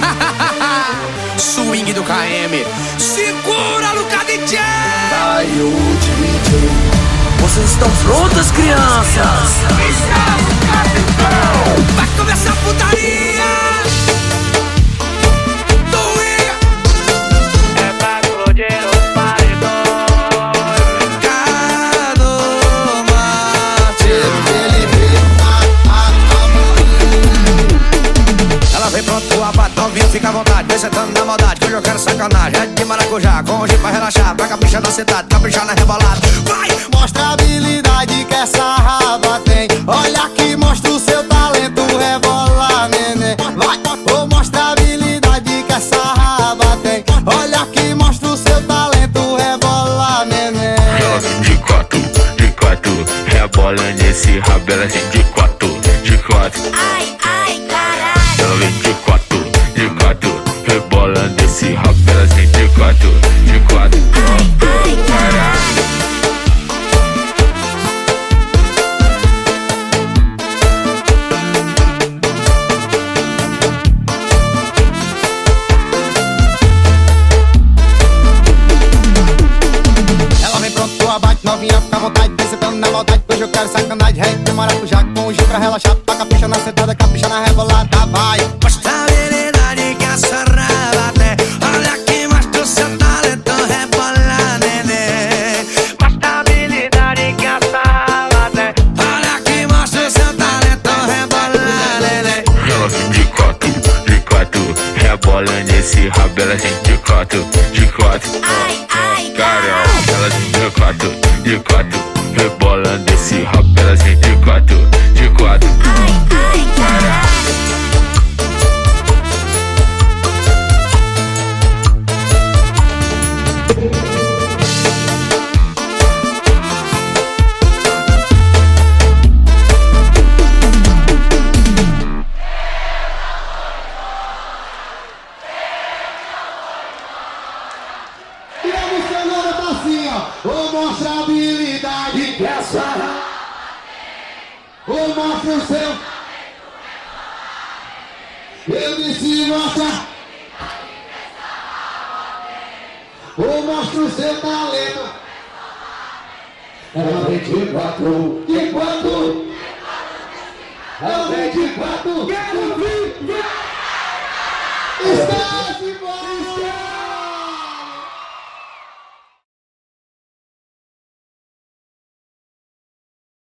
Swing do KM. Segura, Luca DJ! Ai, o DJ. Vocês estão prontas, crianças? Sentando na maldade, que hoje eu quero sacanagem. É de maracujá, com hoje pra relaxar. Vai caprichar na cidade, caprichar na rebolada. Vai! Mostra a habilidade que essa raba tem. Olha que mostra o seu talento, rebola, neném. Vai, oh, mostra a habilidade que essa raba tem. Olha que mostra o seu talento, rebola, neném. De quatro, de quatro, rebola nesse rabo, ela vem de quatro, de quatro. Ai, ai, quero sacanagem. Rei de maracujá, com o G pra relaxar. Pra capricha na sentada, capricha na rebolada, vai. Mostra a habilidade que essa raba tem. Olha que mostra o seu talento, rebola, neném. Mostra a habilidade que essa raba tem. Olha que mostra o seu talento, rebola, neném. Ela vem de quatro, de quatro, rebola nesse rabo, ela vem de quatro, de quatro. Ai, ai, Carol, caralho. ela vem de quatro, de quatro, rebola nesse rabo, ela vem de quatro, de quatro. Ai, ai, caralho. E a música nova tá assim, ó. Ô, mostra a Ô, mostra o seu. Eu disse, mostra. Ô, mostra o seu talento. Ela vem de quatro, de. Ela vem de quatro. Quero ver.